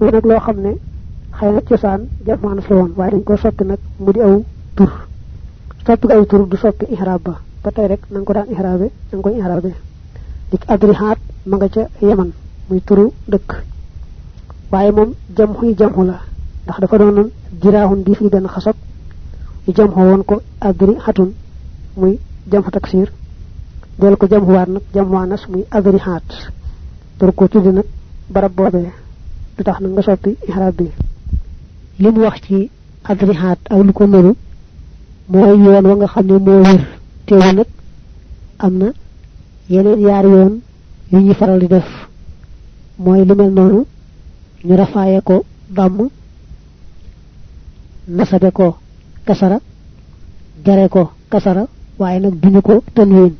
lu nag loo xam ne xëy na cosaan jaf maanas la woon waaye dañ ko soppi nag mu di aw tur soppi aw tur du soppi ihrab ba ba tey rek nang ko daan ihrabe nang koy ihrabe dik adrihat ma nga ca yaman muy turu dëkk waaye moom jam xuy jamxu la ndax dafa doonoon jiraahun di fi benn xasab yu jamxu woon ko adri hatun muy jamxu taksir del ko jamxu waat nag jamxu anas muy adrihat tur ko tuddi nag barab boobee du tax nga soppi ihrab bi. Li mu wax ci adrihat ak lu ko nuru mooy yoon wa nga xam ne moo wër teewu nag yeneen yaar yoon yu ñuy faral di def. Mooy lu mel ñu rafaaye ko damm nasabe ko kasara jare ko kasara waaye nag duñu ko tanwin.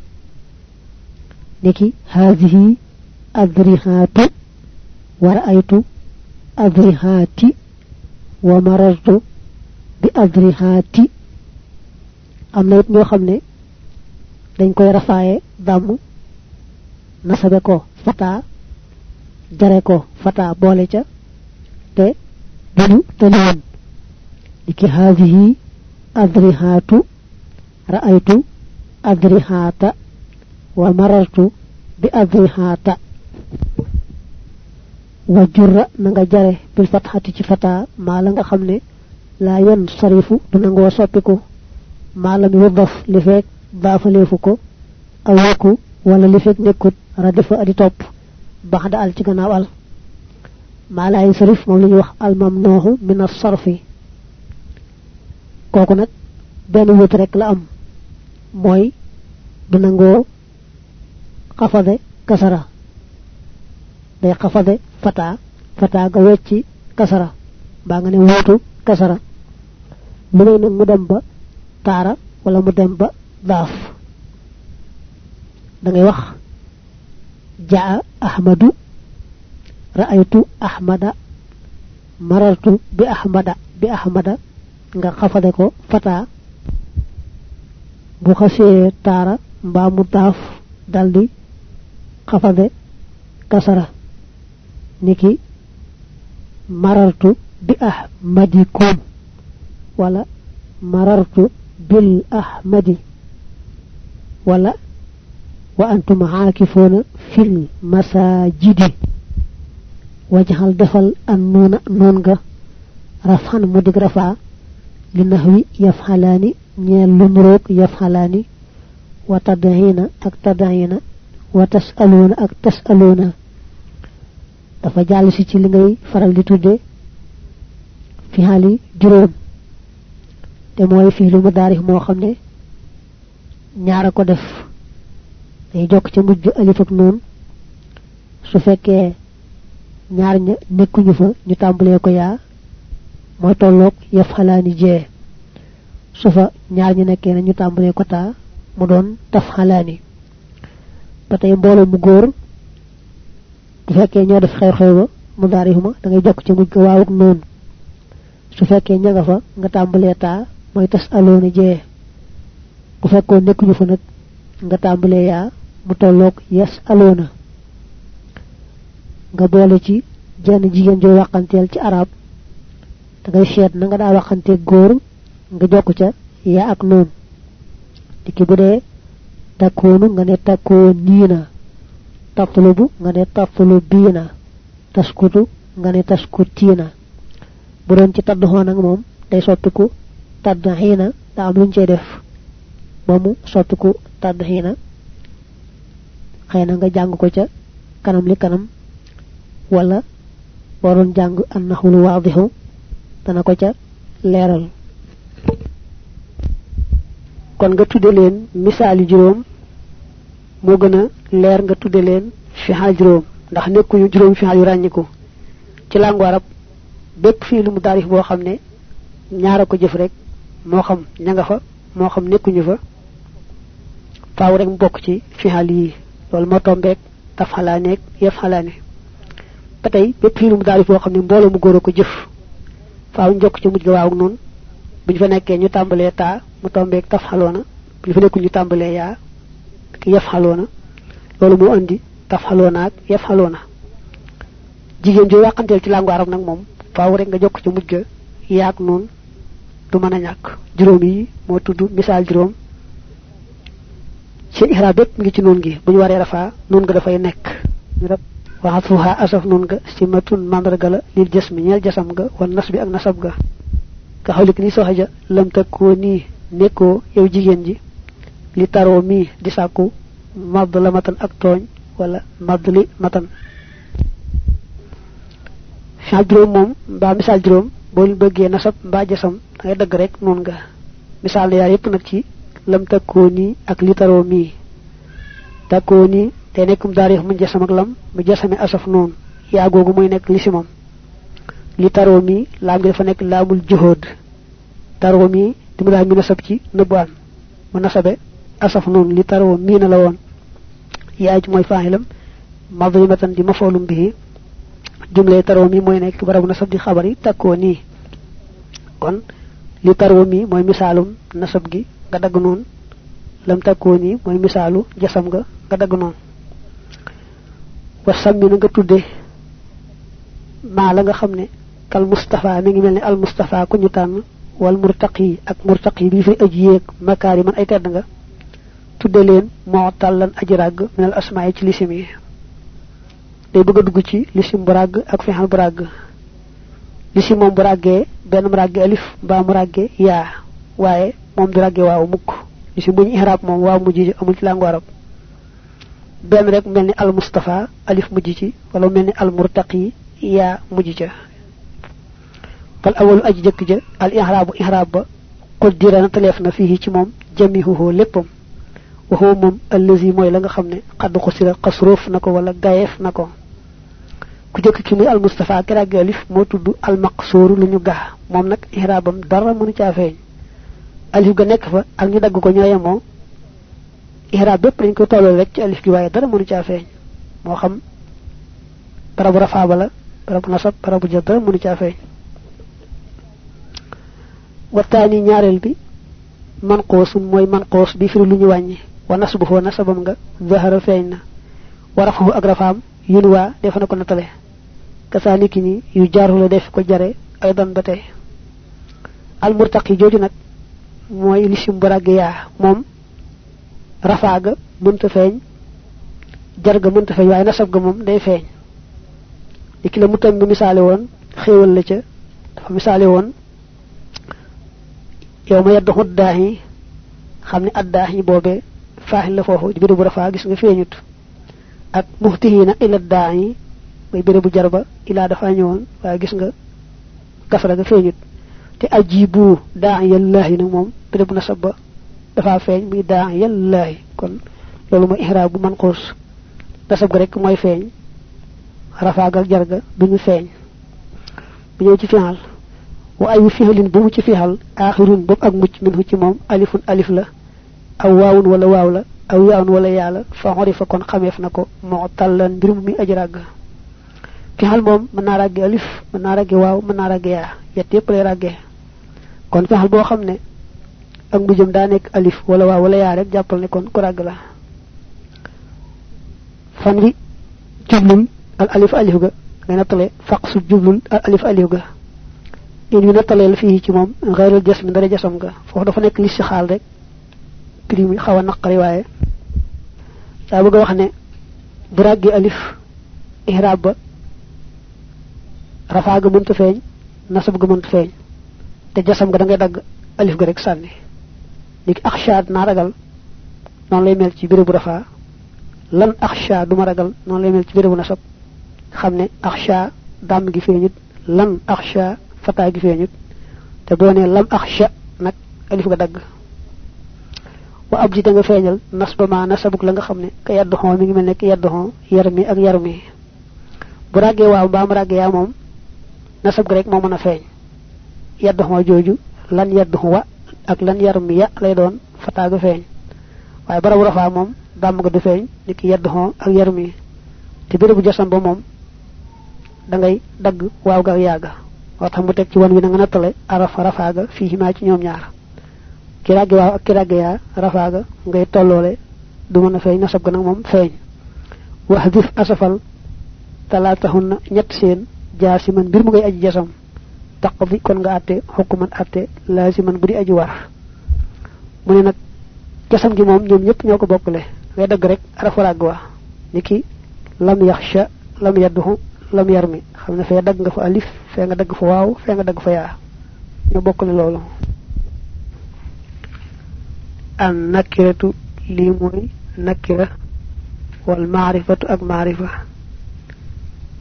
Niki haadihi adrihaatu wa adrihaati am na it ñoo xam ne dañ koy rafaaye damm nasabe ko fata jare ko fata boole ca te duñu tëliwoon liki haadihi adrihaatu ra'aytu adrihaata wa marartu bi adrihaata wa jurra na nga jare bil fatxati ci fata maa la nga xam ne laa yan sarifu du nangoo soppiku. Maa lam yudaf li feek baafaleefu ko aw yokku wala li feek nekkut radifa adi topp baxda al ci gannaaw al. Maa laa yansarif moom la ñuy wax al mamnuuxu min as-sarfi. Kooku nag benn wut rek la am mooy du nangoo xafade kasara day xafade fata fata ga wecci kasara baa nga ne wuutu kasara. May nag mu dem ba taara wala mu dem ba daaf. Da ngay wax jaa ahmadu ra'aytu ahmada marartu bi ahmada bi ahmada. Nga xafade ko fata. Bu xasee taara mbaa mu daaf daldi xafade kasara نكي مررت بأحمدكم ولا مررت بالأحمد ولا وأنتم عاكفون في المساجد وجهل دخل النون نونغا رفعن مدق رفع لنهوي يفعلاني نيلون روك يفعلاني وتدعين اكتدعين وتسألون اكتسألون تسألون dafa jall ci ci li ngay faral di tudde fi hali juróom. Te mooy fii lu mu daarif moo xam ne ñaara ko def. Day jokk ca mujj alif ak noon. Su fekkee ñaar ña nekkuñu fa ñu tàmbalee ko yaa mooy tolloog yaf xalaani jee. Su fa ñaar ñi nekkee na ñu tàmbalee ko taa mu doon taf xalaani ba tey mbooloo mu góor bu fekkee ñoo def xew-xew ba mu daarifuma da ngay jokk ca mujj ko waaw ak noon su fekkee ña nga fa nga tàmbalee taa mooy tas jee. Bu fekkoon nekkuñu fa nag nga tàmbalee yaa mu tolloog yes aloona nga boole ci jenn jigéen joo waxanteel ci arab da ngay seet na nga daa waxante góor nga jokk ca yaa ak noon diki bu dee nga tatlubu nga ne tatlu biina taskutu nga ne taskutiina bu doon ci tadd xoon ak moom day soppiku tadd xiina da am luñ cey def. Ba mu soppiku tadd xiina xëy na nga jàng ko ca kanam li kanam wala waroon jàng annaxul waadixu dana ko ca leeral. Kon nga tudde leen misaali leer nga tudde leen fixaal juróom ndax nekkuñu juróom fixaal yu ràññiku. Ci làngu arab bépp fii lu mu daarif boo xam ne ñaara ko jëf rek moo xam ña nga fa moo xam nekkuñu fa faaw rek mu bokk ci fixaal yi loolu moo tombeek taf xalaaneeg yëf xalaane ba tey bépp fii lu mu daarif boo xam ne mbooloo mu góor ko jëf faaw njokk ci mujj waaw noonu. Bu ñu fa nekkee ñu tàmbalee taa mu tombeek taf xaloona bu ñu fa nekkul ñu tàmbalee yaa ki yëf xaloona loolu moo andi taf xaloona ak yëf xaloona jigéen jo yàqanteel ci langu arab nag moom faaw rek nga jokk ci mujj yaag noonu du mën a ñàkk. Juróom yi moo tudd misaal juróom. Ci ihra bépp ngi ci noon gi. Bu ñu waree rafaa noon nga dafay nekk. Ñu rek waxatuha asaf noon nga simatun mandarga la lil jasmi ñeel jasam ga wan nas bi ak nasab ga. Ka xawlik ni soxaja lam takkoo nekkoo yow jigéen ji li taroo mii di sàkku madd la matan ak tooñ wala madd li matan fi'al juróom moom mbaa misaal nasab mbaa jasam da ngay dëgg rek noonu nga misaal yaar yépp ci lam takkoo ak li taroo mii takkoo nii te nekkum daarix mu ak lam mu asaf noonu yaa googu muy nekk lisimam li taroo mii laam gi dafa mi nasab ci mu nasabe asaf noonu li taroo mii na la woon yaay ji mooy faaxilam madrimatan di mafoolum bii jumle taroo mi mooy nekk barabu nasab di xabar yi kon li taroo mi mooy misaalum nasab gi lam takkoo nii mooy misaalu jasam nga nga dagg noonu wa sammi na nga tudde la nga kal mustafa mi ngi al mustafa ku ñu wal murtaqi ak murtaqi bi fi aji makaari man ay tedd nga tudde leen moo tàllan aji ràgg minal asmaa yi ci lisim yi. Day bëgg a dugg ci lisim bu ràgg ak fexal bu ràgg. Lisim moom bu ràggee benn mu ràggee alif mbaa mu ràggee yaa waaye moom du ràggee waaw mukk. Lisim bu ñu ihraab moom waaw mujj amul ci làngu arab benn rek mel al mustafa alif mujj ci wala mel al murtaqi yaa mujj ca. Fal awalu aji jëkk ja al ihraabu ihraab ba quddira na taleef na fii ci moom jamihuhu léppam waxoo moom allazi mooy la nga xam ne xadd xusira xasroof na ko wala gayeef na ko ku jëkk ki muy al mustafa kiraagi alif moo tudd al maqsooru lu ñu gaa moom nag ihraabam dara mënu caa feeñ. Alif ga nekk fa ak ñu dagg ko ñoo yemoo. ihraab bépp dañ ko tolloo rek ci alif gi waaye dara mënu caa feeñ. moo xam barabu rafaaba la barabu nasab barabu dara mënu caa feeñ. waxtaani ñaareel bi man qoosun mooy man qoos bi firi lu ñu wàññi wa nasbuhu nasabam nga zahara feeñ na wa rafahu ak rafaam yun waa def ko natale. Kasaa niki ni yu jaaru la def ko jare ay don ba tey al murtaqi jooju nag mooy lisim bu ràgg yaa moom rafaa ga mënta feeñ jar ga mënta feeñ waaye nasab ga moom day feeñ. Li ki la mu tam bi misaale woon xéewal la ca dafa misaale woon yow ma yaddu xut yi xam faaxil la foofu di bérébu rafaa gis nga feeñut. Ak muxtihiina ila daa yi mooy bérébu jarba ilaa dafa ñëwoon waaye gis nga kasra ga feeñut. Te ajibu daa yallaahi nag moom bérébu nasab ba dafa feeñ muy daa yallaahi kon loolu mooy ihraab bu man xuus nasab ga rek mooy feeñ. Rafaa ga jar ga duñu feeñ. Bu ci fi'al. Wa ayu fi'lin bu mu ci fi'al aaxirun bopp ak mucc minhu ci moom alifun alif la aw waawun wala waaw la aw yaawun wala yaa la fa xorifa kon xameef na ko. Moo tallan mbir muy aji ràgg. Fi'al moom mën naa alif mën naa ràgge waaw mën naa ràgge yaa. Yett yépp lay ràgge kon fi'al boo xam ne ak mujjam daa nekk alif wala waaw wala yaa rek jàppal ne kon ku ràgg la. Fan wi jublul al alif alif ga ngay nattale faq su jublul al alif alif ga. In yu nattaleel fii ci moom xeyrul jas mi dara jasam nga foofu dafa nekk li si rek prix mi xaw a naqari waaye daa bëgg wax ne bu ràggi alif ihraab ba rafaa ga mënta feeñ nasab ga mënta feeñ te jasam nga da ngay dagg alif ga rek sànni ni axsha naa ragal noonu lay mel ci bérébu rafaa lan axsha duma ragal noonu lay mel ci bérébu nasab xam ne axsha dàmm gi feeñut lan axsha fataa gi feeñut te boo nee lam axsha nag alif ga dagg wa ab ji da nga feeñal nas ba ma nasabuk la nga xam ne ka yaddu xon mi ngi mel ne ka yaddu xon yar mi ak yar mi. Bu ràggee waaw mbaa mu moom nasab ga rek moo mën a yaddu xon jooju lan yaddu wa ak lan yar mi ya lay doon fataa ga feeñ. Waaye barabu rafaa moom dàmm ga du feeñ ni ki yaddu xon ak yar mi. Te bérébu jasam ba moom da ngay dagg waaw ga moo tax mu ci wan wi na nga nattale araf rafaaga fii maa ci ki waaw ak ki ràgge yaa rafaaga ngay tolloole du mën a feeñ nasab ga nag moom feeñ. Wax dif asafal talaatahunna ñett seen jaasiman mbir mu ngay aji jasam. Taqdi kon nga àtte xukuman àtte laasiman bu di aji war. Mu ne nag jasam gi moom ñoom ñëpp ñoo ko bokkale. Ngay dëgg rek arafu ràgg wa. Niki lam yaxsha lam yadduhu lam yarmi. Xam ne fee dagg nga fa alif fee nga dagg fa waaw fee nga dagg fa yaa. Ñoo bokkale loolu an nakiratu lii mooy nakira wal maarifatu ak maarifa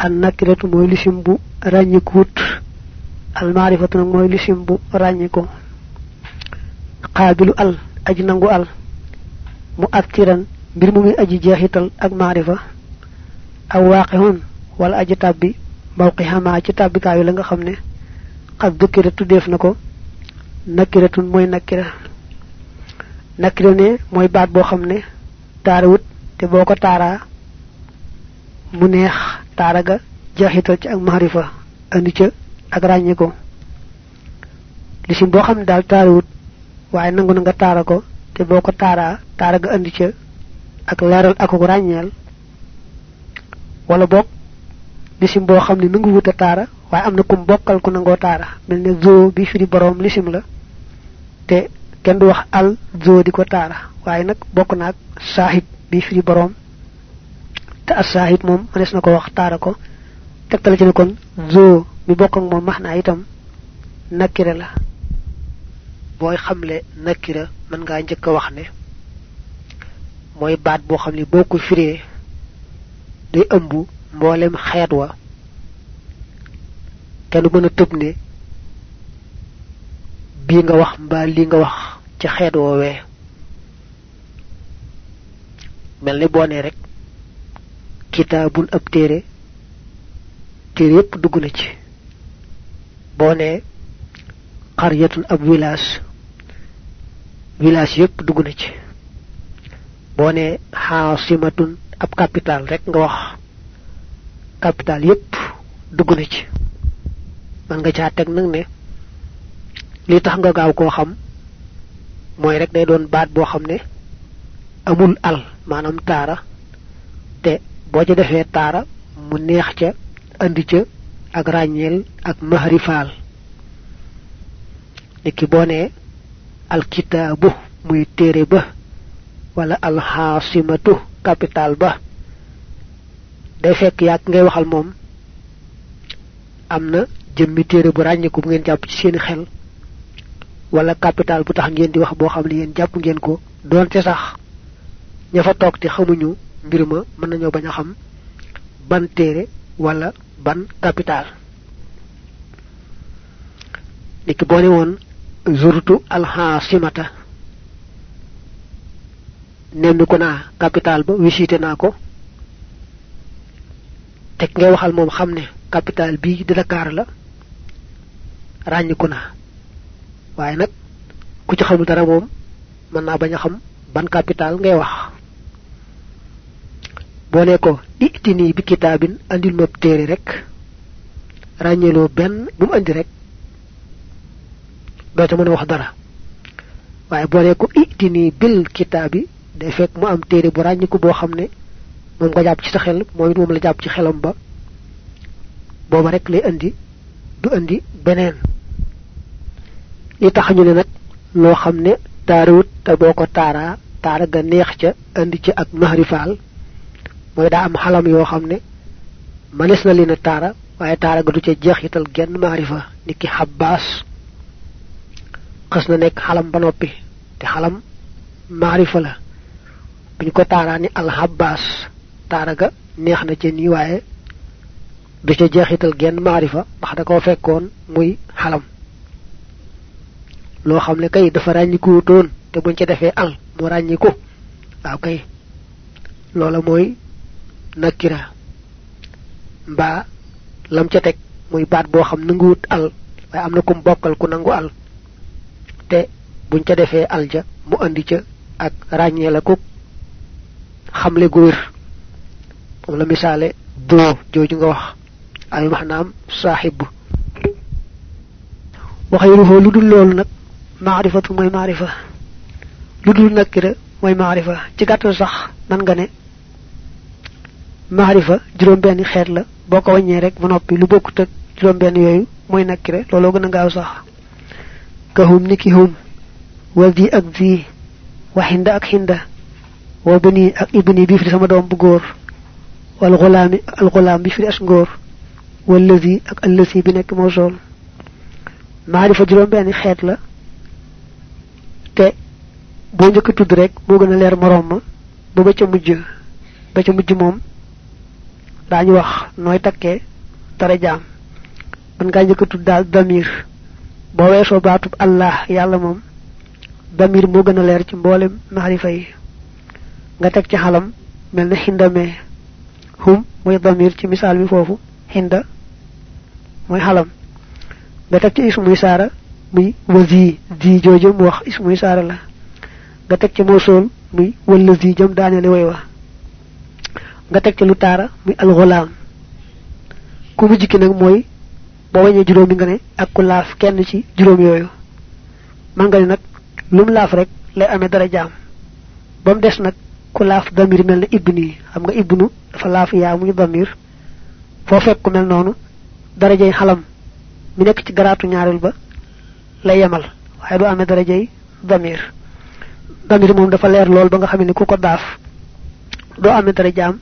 an nakiratu mooy lisim bu ràññikuut al maarifatu nag mooy lisim bu ràññiku qaabilu al aji nangu al mu attiran mbir mu muy aji jeexital ak maarifa aw waaqihun wala aji tàbbi mawqi xamaa ci tàbbikaayu la nga xam ne xad dukkira tuddeef na ko nakiratun mooy nakira nakira ne mooy baat boo xam ne te boo ko taaraa mu neex taara ga jeexital ci ak maarifa andi ca ak ràññi ko. Lisim boo xam ne daal taarawut waaye nangu na nga taara ko te boo ko taaraa taara ga andi ca ak leeral ak ko ràññeel. Wala boog lisim boo xam ne nangu wuta taara waaye am na kum bokkal ku nangoo taara mel ne zoo bi firi boroom lisim la te kenn du wax al zoo di ko taara. Waaye nag bokk naag saaxib bi firi boroom. Te as saaxib moom mënees na ko wax taara ko. Tegtal ci ne kon zoo mi bokk ak moom max naa itam nakira la. Booy xamle nakira mën ngaa njëkk wax ne mooy baat boo xam ne boo ko firee day ëmb mboolem xeet wa. Kenn mën a tëb ne nga wax mbaa lii nga wax ci xeet woowee. Mel ni boo rek kitaabun ab téere téere yépp dugg na ci. Boo nee xaryatun ab yépp dugg na ci. Boo ab capital rek nga wax capital yépp dugg na ci. Man nga caa teg nag ne li tax nga gaaw koo xam mooy rek day doon baat boo xam ne amul al maanaam taara. Te boo ca defee taara mu neex ca andi ca ak ràññeel ak mahrifaal. Niki boo nee alkitaabu muy téere ba wala alxaasimatu capital ba day fekk yàgg ngay waxal moom am na jëmmi téere bu ràññiku bu ngeen jàpp ci seeni xel wala capital bu tax ngeen di wax boo xam ne jàpp ngeen ko doonte sax ña fa toog te xamuñu mbir mën nañoo bañ a xam ban téere wala ban capital. Niki boo ne woon zurtu alxaasimata nemmi ko naa capital ba visité naa ko teg ngay waxal moom xam ne capital bii di Dakar la ràññiku naa waaye nag ku ci xamul dara moom mën naa bañ xam ban capital ngay wax. Boo ne ko itti nii bi kitaabin andil ma téere rek ràññeeloo benn bu mu andi rek doo ca mën a wax dara. Waaye boo ne ko itti nii bil kitaabi day fekk mu am téere bu ràññiku boo xam ne moom nga jàpp ci sa xel moom it moom la jàpp ci xelam ba booba rek lay andi du andi beneen li tax ñu ne nag loo xam ne taarawut te boo ko taaraa taara ga neex ca andi ca ak mahrifaal mooy daa am xalam yoo xam ne manes na leen a taara waaye taara ga du ca jeexital genn mahrifa ni ki xabbaas xas na nekk xalam ba noppi te xalam mahrifa la. Buñ ko taaraa ni alxabbaas taara ga neex na ca nii waaye du ca jeexital genn maarifa ndax da koo fekkoon muy xalam loo xam ne kay dafa ràññiku wutoon te buñ ca defee al mu ràññiku. waaw kay loola mooy nakira mbaa lam ca teg muy baat boo xam nanguwut al waaye am na kum bokkal ku nangu al. te buñ ca defee al ja mu andi ca ak ràññee la ko xamle gu wér. Moom la misaale doo jooju nga wax ay maanaam saaxib. Waxayruhu lu dul loolu nag maarifatu mooy maarifa lu dul nakira mooy maarifa ci gàttal sax man nga ne mahrifa juróom benn xeet la boo ko wàññee rek ba noppi lu bokkut ak juróom benn yooyu mooy nakkire looloo gën a gaaw sax kahum niki hum wa di ak di wa hinda ak hinda wa bani ak ibni bi fi sama doom bu góor wal gulaami al gulaam bi fi as ngóor wallazi ak allasi bi nekk moo sool maarifa juróom benn xeet la te boo njëkk tudd rek moo gën a leer morom ma ba ba ca mujj ba ca mujj moom daañu wax nooy takkee dara jaam. Man ngaa njëkk tudd daal damir. Boo weesoo baatub allah yàlla moom damir moo gën a leer ci mboolem maarifa yi. Nga teg ci xalam mel na xindamee hum mooy damir ci misaal bi foofu hinda mooy xalam. Nga teg ci ismuy saara muy wazi zi jooju mu wax ismuy saara la. Nga teg ci moosool muy wala zi jëm daanele way wa nga teg ci lu taara muy alxulaam ku mu jikki nag mooy wañee juróomi nga ne ak ku laaf kenn ci man lum laaf rek lay amee dara jaam. Ba mu des ku laaf damir mel na ibni. Xam nga ibnu dafa laaf yaa muy damir. Foo fekk ku mel noonu darajay xalam mi nekk ci garaatu ba lay yemal waaye du amee darajay damir. Damir moom dafa leer lool ba nga xam ne ku ko daaf doo amee dara jaam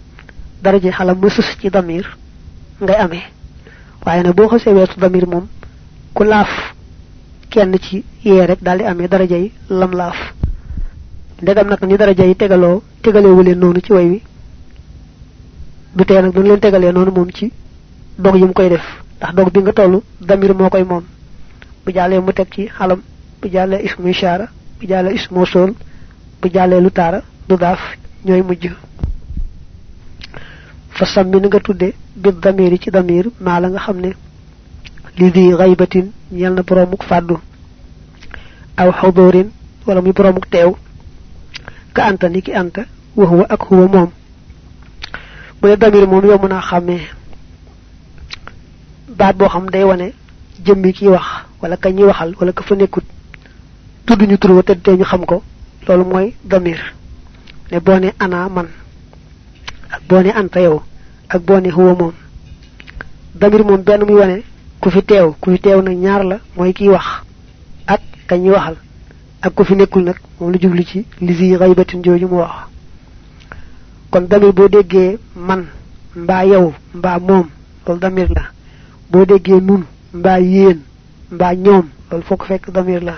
darajay xalam mu sus ci damir ngay amee. Waaye nag boo xasee weesu damir moom ku laaf kenn ci yee rek daal di lam laaf. Ndegam nag ni daraja yi tegaloo tegalewu leen noonu ci way wi. Du tee nag dañ leen tegalee noonu moom ci dog yi mu koy def. Ndax dog bi nga toll damir moo koy moom bu jàllee mu teg ci xalam bu jàllee ismu ishara bu jàllee ismu sol bu jàllee lu taara du daaf ñooy mujj. Fa sammi nga tudde bi damir ci damir maa la nga xam li di xaybatin ñel na boromuk fàddu aw xudurin wala muy boromuk teew. Ka anta ni ki anta wa huwa ak huwa moom. Bu ne damir moom yomb naa xàmmee. Baat xam day wane jëmmi ki wax wala ka ñuy waxal wala ka fa nekkut. Tudd ñu tur wa te ñu xam ko. Loolu mooy damir. Ne boo ana man ak boo ne anta yow ak boo huwa moom. Damir moom benn muy wane ku fi teew ku fi teew nag ñaar la mooy kiy wax ak ka ñuy waxal. Ak ku fi nekkul nag moom lu jublu ci li si xaybatin jooju mu wax. Kon damir boo déggee man mbaa yow mbaa moom loolu damir la. Boo déggee nun mbaa yéen mbaa ñoom loolu foo fekk damir la.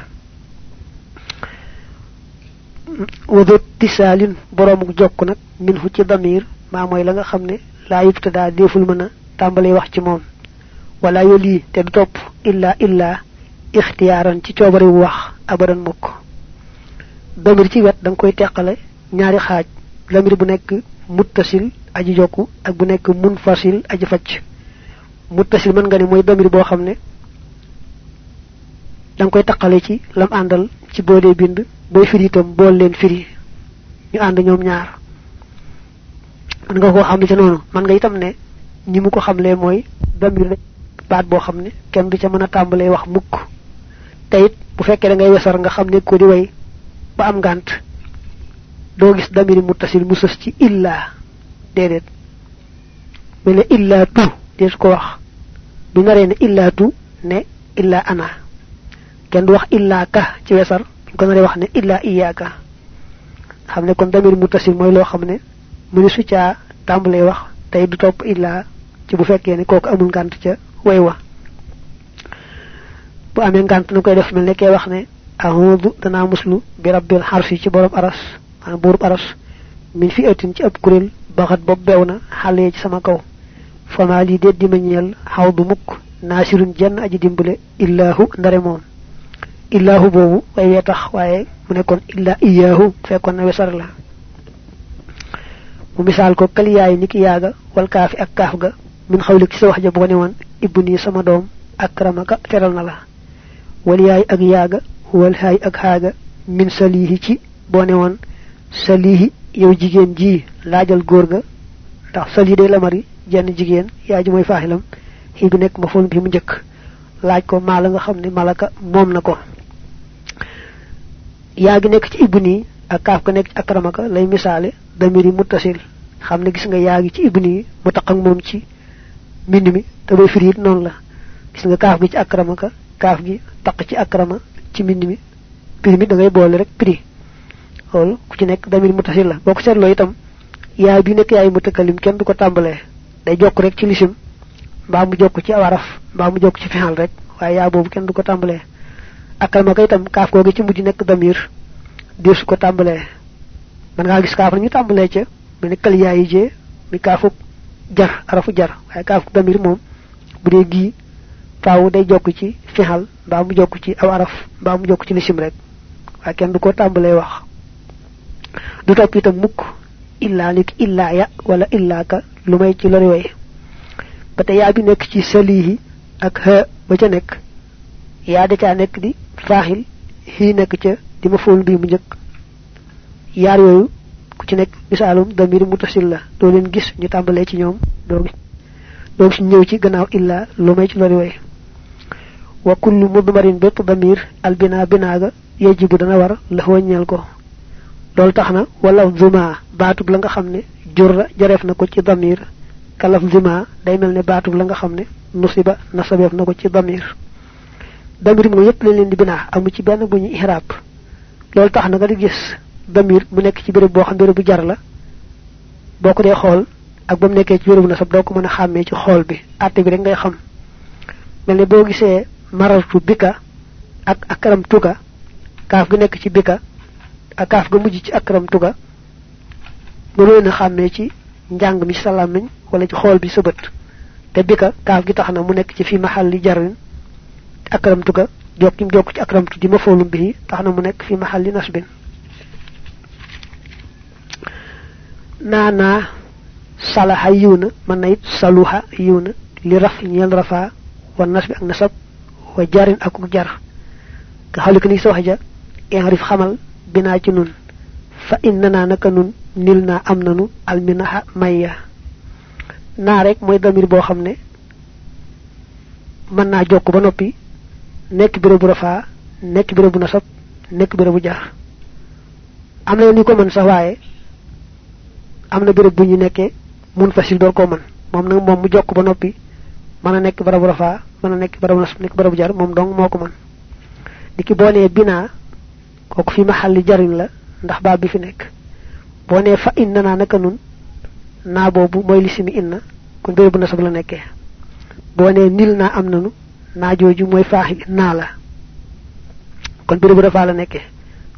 Wadut tisaalin boroomuk jokk nag min fu ci damir maa mooy la nga xam ne laa yubtadaa déeful mën a tàmbalee wax ci moom. Wala yoli te du topp illa illaa ixtiyaaran ci coobare wu wax abadan mukk. Damir ci wet da koy teqale ñaari xaaj. Damir bu nekk muttasil aji jokk ak bu nekk munfasil aji facc muttasil mën nga ne mooy damir boo xam ne da nga koy taqale ci lam àndal ci dee bind booy firi itam bool leen firi ñu ànd ñoom ñaar. Man nga koo xam ne ca noonu man nga itam ne ñi mu ko xamlee mooy damir baat boo xam ne kenn du ca mën a tàmbalee wax mukk. Te it bu fekkee da ngay wesar nga xam ko di way ba am ngànt doo gis damiri muttasil mu sës ci illa déedéet. Mel ne illa tu dees ko wax. Du naree ne tu ne illa ana kenn du wax illa ka ci wesar buñ ko naree wax ne illa iyaaka xam ne kon damiri muttasil mooy loo xam ne mu ni su tàmbalee wax tey du topp illa ci bu fekkee ne kooku amul ngànt ca way wa. Bu amee ngànt na koy def mel ne kee wax ne ahudu danaa muslu bi rabbil xarsi ci borom aras maanaam buurub aras min fi ëttin ci ab kuréel baxat bopp beew na xale ci sama kaw. Fama lii déet di ma ñeel xaw du mukk naasirun jenn aji dimbale illaahu ndare moom illaahu boobu way wee tax waaye mu nekkoon illa iyaahu fekkoon na wesar la mu misaal ko kaliyaay ni ki yaaga wal kaafi ak kaaf ga min xawlik ci sa wax ja boo ne woon ibni sama doom akramaka teral na la wal yaay ak yaaga wal haay ak xaaga min salihi ci boo ne woon salihi yow jigéen ji laajal góor ga ndax sali day lamari jenn jigéen yaay ji mooy faaxilam xii bi nekk ma fol bi mu njëkk laaj ko maa la nga xam ne malaka moom na ko yaa gi nekk ci ibni ak kaaf ga nekk ci akramaka lay misaale damiri muttasil. Xam ne gis nga yaa ci ibni mu taq ak moom ci mbind mi te bay firi noonu la. Gis nga kaaf gi ci akrama ka kaaf gi taq ci akrama ci mbind mi. Prix mi da ngay boole rek prix loolu ku ci nekk damir mutasil la. Boo ko seetloo itam yaa bi nekk yaay mutakalim kenn du ko tàmbalee. Day jokk rek ci lisim mbaa mu jokk ci awaraf mbaa mu jokk ci fexal rek waaye yaa boobu kenn du ko tàmbalee akrama ka itam kaaf googu ci mujj nekk damir deesu ko tàmbalee. Man ngaa gis kaaf ñu tàmbalee ca mu ne kal yaayi jee mi kaafuk jar arafu jar. Waaye kaafuk damir moom bu dee gii day jokk ci fexal mbaa mu jokk ci aw araf mbaa mu jokk ci lisim rek. Waaye kenn du ko tàmbalee wax. Du topp itam mukk illa lik illa ya wala illa ka lu may ci lori way. Ba yaa bi nekk ci salihi ak ha ba ca nekk yaa da caa nekk di faaxil xii nekk ca di ma fóol bii mu njëkk. Yaar yooyu ku ci nekk misaalum damir mutasil la. Doo leen gis ñu tàmbalee ci ñoom doo doo gis ñëw ci gannaaw illa lu may ci lori way. Wa kullu mudmarin damir albina binaaga yejibu dana war la ñeel ko. Loolu tax na wala zuma baatub la nga xam jurra na ko ci damir. Kalaf zuma day mel ne baatub la nga xam nusiba ci damir damir mo yépp lañ leen di binaa amu ci benn bu ñu ihrab loolu tax na nga di gis damir mu nekk ci béréb boo xam béréb bu jar la. Boo ko dee xool ak ba mu nekkee ci béréb nasab doo ko mën a xàmmee ci xool bi. Àtte bi rek ngay xam. Mel ne boo gisee bika ak akaram tuga. Kaaf gi nekk ci bika ak kaaf ga mujj ci akram tuga. Mënoo na xàmmee ci njàng mi salaam nañ wala ci xool bi sa te bika kaaf gi tax na mu nekk ci fi mahal li jarin akram tuga jokkim jokk ci akram tu di ma foolum bi tax na mu nekk fi mahal li nasbin. Naana salaha yiwna man nayit saluha yiwna li raf ñeel rafa wa nasbi ak nasab wa jarin ak jar. Ka ko ni sa wax ja i'rif xamal bina ci nun. Fa innana naka nun nil na am nanu alminaha mayya na rek moy damir bo xamne man na jokk ba nopi nek bërëbu rafa nek bërëbu nasab nek bërëbu jar am na ni ko man sax waaye am na bu ñu mun fasil door ko man moom nag moom mu jokk ba noppi mën a nekk rafa mën a nekk nasab nekk barabu jar moom dong moo ko man diki boo nee binaa kooku fi maxalli jarin la ndax baab bi fi nee fa inna naa naka nun naa boobu lisimi inna kon bërëbu nasab la nekkee. Boo nil nanu naa jooju mooy faaxil naa la. Kon bërëbu rafaa la nekkee.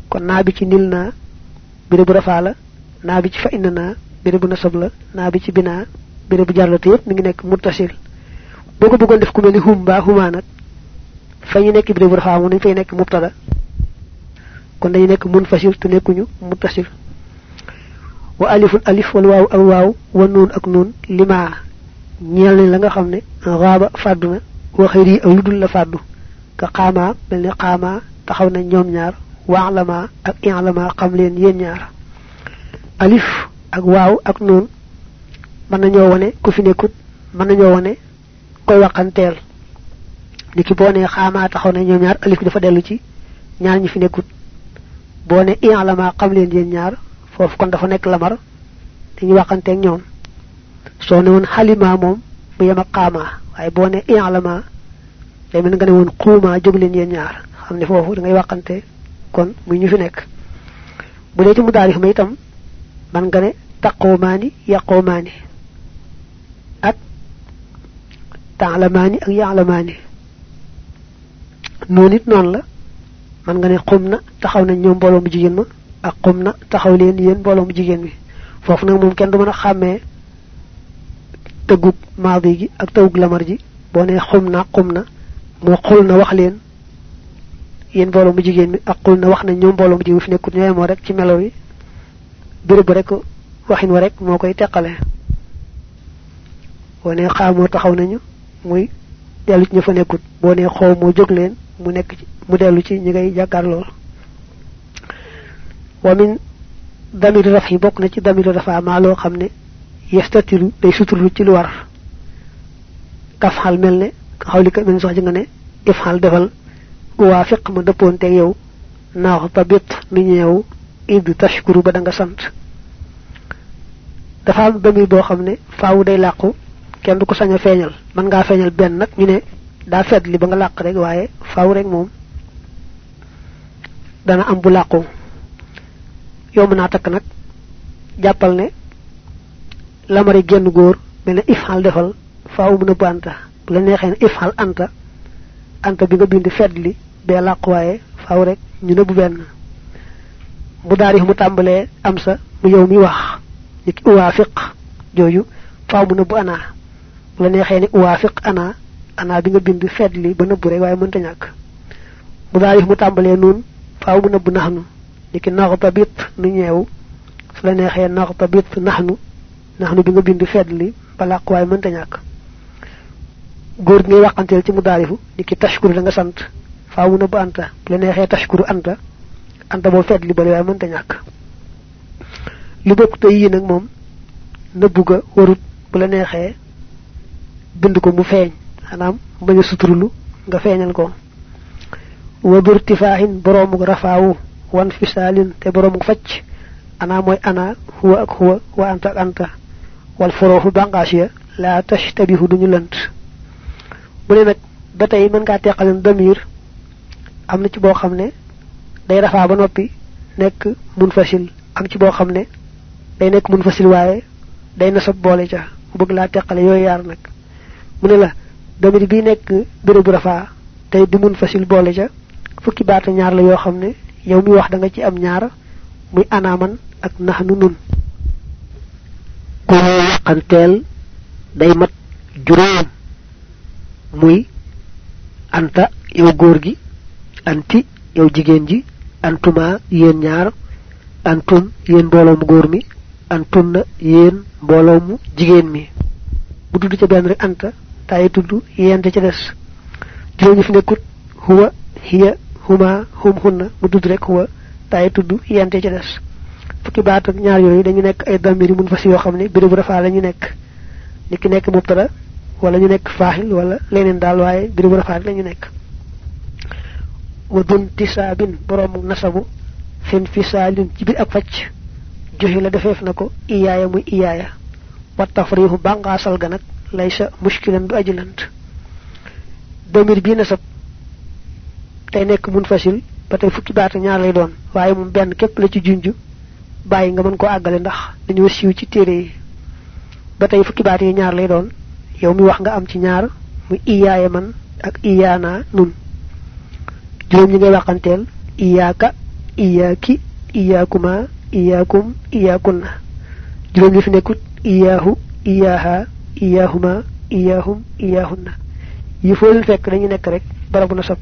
Kon naa bi ci nil naa bërëbu rafaa la naa bi ci fa inna naa bërëbu nasab la naa bi ci binaa bërëbu jar la te yépp mi ngi nekk muttasil. Boo ko bëggoon def ku mel hum mbaa huma nag fa ñu nekk bërëbu rafaa dañ fay nekk mubtada. Kon dañu nekk munfasil te nekkuñu muttasil. Wa alifun alif wal waaw ak waaw wa nuun ak nuun lima ñeel la nga xam ne wa xëyri ak lu la fàddu ka xaamaa mel ne taxaw na ñoom ñaar waalama ak inlama xam leen ñaar. Alif ak waaw ak nuun mën nañoo wone ku fi nekkut mën nañoo wone koy waxanteel ni ki boo ne xaamaa taxaw na ñoom ñaar alif dafa dellu ci ñaar ñi fi nekkut. Boo ne inlama xam leen yéen ñaar foofu kon dafa nekk lamar ñoom yem ak xaamaa waaye boo ne inlama day mel nga ne woon xuuma jóg leen ñaar. Ne da ngay waxante kon muy ñu fi nekk. Bu dee ci mu daarif ma itam man nga ne taqoomaani yaqoomaani ak taalamaani ak yaalamaani noonu it noonu la. Man nga ne xum na taxaw nañ ñoom mbooloo mu ma ak xum taxaw leen kenn du tëggug maadi gi ak tëggug lamar ji boo ne xum na xum na moo xul na wax leen. Mu mi ak xul na wax nañ ñoom mbooloo mu jigéen mi fi nekkut ñooy moo rek ci melo yi. Béréb rek waxin wa rek moo koy teqale. Boo ne xaamoo taxaw nañu muy dellu ci ña fa nekkut. Boo ne xoow moo jóg leen mu nekk ci mu dellu ci ñi ngay jàkkaar lool. Wa min damir raf yi bokk na ci damir rafa loo xam ne yestatilu day suturlu ci lu war. Kafxal mel ne xawli ka mel sax ji nga ne ifxal defal waafiq ma dëppoonte yow naax tabit mi ñeew id tashkuru ba da nga sant. Dafa am damir boo xam ne day làqu kenn du ko sañ a mën ngaa feeñal benn nag ñu ne daa fet li ba nga làq rek waaye faaw rek dana am bu làqu. Yomb naa ne lamari genn góor mel ne ifxal defal faaw mu nëbb anta. Bu la neexee ne ifxal anta anta bi nga bind fedd li bee làqu waaye faaw rek ñu nëbb benn. Mu daari mu tàmbalee am sa mu yow mi wax ni ki uwaafiq jooju faaw mu nëbb ana bu la neexee ne uwaafiq ana ana bi nga bind fedd li ba nëbb rek waaye mënta ñàkk. Mu daari mu tàmbalee noonu faaw mu nëbb naxnu ni ki naxtabit nu ñeew. Su la neexee naxtabit naxnu naxnu bi nga bind fedd li ba làq waaye mënta ñàkk. Góor ngay waxanteel ci mu daarifu ni ki tashkuru da nga sant nëbb anta. La neexee tashkuru anta anta boo fedd li bale waaye mënta ñàkk. Lu bokk te yii nag moom nëbbu ga warut. Bu la neexee bind ko mu feeñ. Xanaam bañ a suturulu nga feeñal ko. Wa birtifaahin boroomu rafaawu. Wan fisaalin te boroomu facc ana mooy ana huwa ak huwa wa anta anta wal foroofu bànqaas ya laa tashtabihu duñu lënt. Mu ne nag ba tey mën damir am na ci boo xam ne day rafaa ba noppi nekk mun fasil am ci boo xam ne day nekk mun fasil waaye day nasab boole ca mu bëgg laa teqale yooyu yaar nag. Mu ne la damir bi nekk bérébu rafaa tey di mun fasil boole ca fukki baata ñaar la yoo xam ne yow mi wax da nga ci am ñaar muy anaaman ak naxnu ko waxanteel day mat juróom muy anta yow góor gi anti yow jigéen ji antuma yéen ñaar antum yéen mbooloo mu góor mi antun na yéen mbooloo jigéen mi. Bu tudd ca benn rek anta taay tudd yente ca des. Juróom ñi fi nekkut huwa hiya huma hum hunna mu tudd rek huwa taay tudd yente ca des fukki baat ak ñaar yooyu dañu nekk ay damiri mun fas yoo xam ne bérébu rafaa la ñu nekk. Ni ki nekk mubtada wala ñu nekk faaxil wala leneen daal waaye bérébu rafaa la ñu nekk. Wa dun tisaabin nasabu fin fisaalin ci biir ak facc joxe la defeef na ko iyaaya muy iyaaya. Wa tafriixu bàngaasal ga nag lay sa muskilan du ajulant damir bii nasab tey nekk mun fasil ba fukki baata ñaar lay doon waaye moom benn képp la ci junj bàyyi nga mën koo àggale ndax dañoo siiw ci téere yi. Ba tey fukki baat yi ñaar lay doon. Yow mi wax nga am ci ñaar muy iyaaya man ak iyaana nun. Juróom ñi ngay waxanteel iyaaka iyaaki iyaakuma iyaakum iyaakunna juróom ñi fi nekkut iyaahu iyaaha iyaahuma iyaahum iyaahunna yi foo leen fekk dañu nekk rek barabu nasab.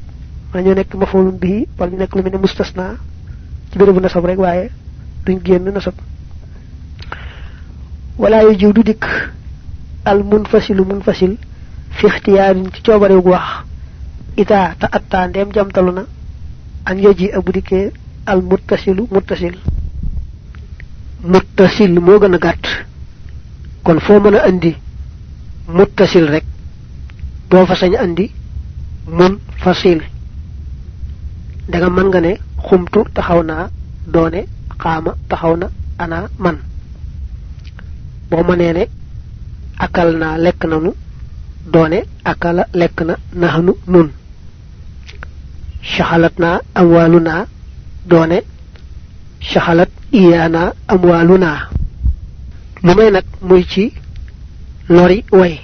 Wala ñoo nekk mafoolum bii wala ñu nekk lu mel ne mustasna ci nasab rek waaye duñ génn nasab. Wala yu jiw du dikk al munfasilu munfasil fi ixtiyaarin ci coobarew gu wax ita ta atta ndeem jamtalu na an yoji abu al muttasilu muttasil muttasil moo gën a kon foo mën a andi muttasil rek. Doo fa sañ andi mun fasil danga mën nga ne xumtu taxaw doone xaama taxaw na ana man. Boo mënee ne akal naa lekk doone akala lekk na nun. Shaxalat naa amwaalu naa doone shaxalat iyaana amwaalu naa lu may nag muy ci lori way.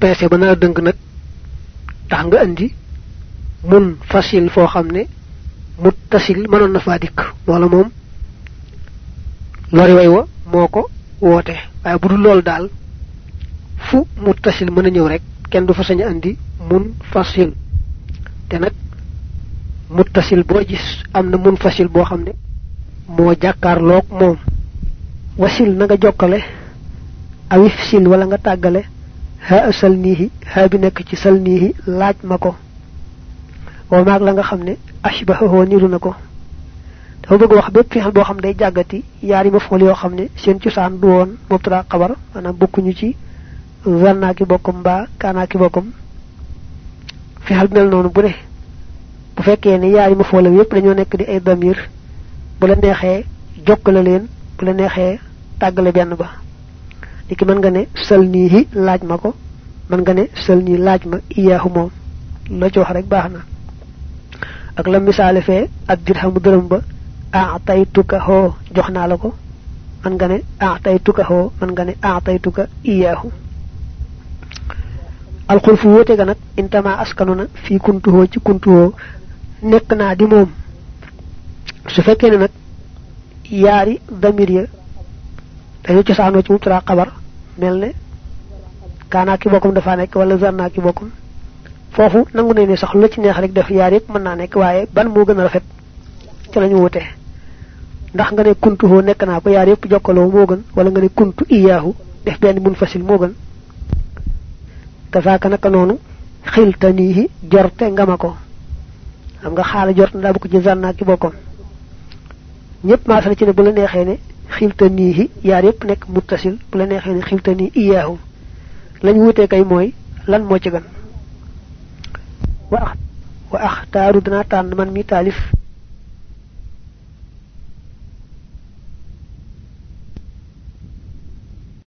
Peese ba naa dëng nag tax nga andi mun fasil foo xam muttasil mënoon na faa lori way wa moo ko woote waaye bu dul loolu daal fu muttasil mën a ñëw rek kenn du fa andi mun fasil. Te nag muttasil boo gis am na mun fasil boo xam ne moo jàkkaarloog moom. Wasil na nga jokkale awif sil wala nga tàggale ha sal niihi ha bi nekk ci sal niihi laaj ma ko. Wa maag la nga xam ne ashbahoo niru na ko dafa bëgg wax bépp fexal boo xam day jàggati yaari mafool yoo xam ne seen cosaan du woon mubtada xabar maanaam bokkuñu ci zanna ki bokkum mbaa kaanaa ki bokkum fexal mel noonu bu ne bu fekkee ne yaari mafoolam yépp dañoo nekk di ay damir bu la neexee jokkale leen bu la neexee tàggale benn ba iki man nga ne salnihi laaj mako man nga ne salni laaj ma iyahu mom la ci wax rek baxna ak la misale fe ak dirham dërëm ba a'taytuka ho joxna la ko man nga ne a'taytuka ho man nga ne a'taytuka iyahu al khulfu wote ga nak intama askanuna fi kuntu ho ci kuntu ho nek na di mom su fekkee nak yaari damir ya dañu ci saano ci mutra xabar melne kana ki bokum dafa nek wala zanna ki bokum fofu nangu ne sax lu ci neex rek def yaar yep man na nek waye ban mo gëna rafet ci lañu wote ndax nga ne kuntu ho nek na ko yaar yep jokkalo mo gën wala nga ne kuntu iyahu def ben mun fasil mo gën. Kafaaka naka nonu xiltanihi jorte ngamako am nga xala jort na bu ko ci zanna ki bokom ñepp ma sa ci ne bu la neexé ne xiltanihi yaar yep nek muttasil bu la neexé ne xiltani iyahu lañ wuté kay moy lan mo ci gën? Wa wa akhtaru dana tan man mi talif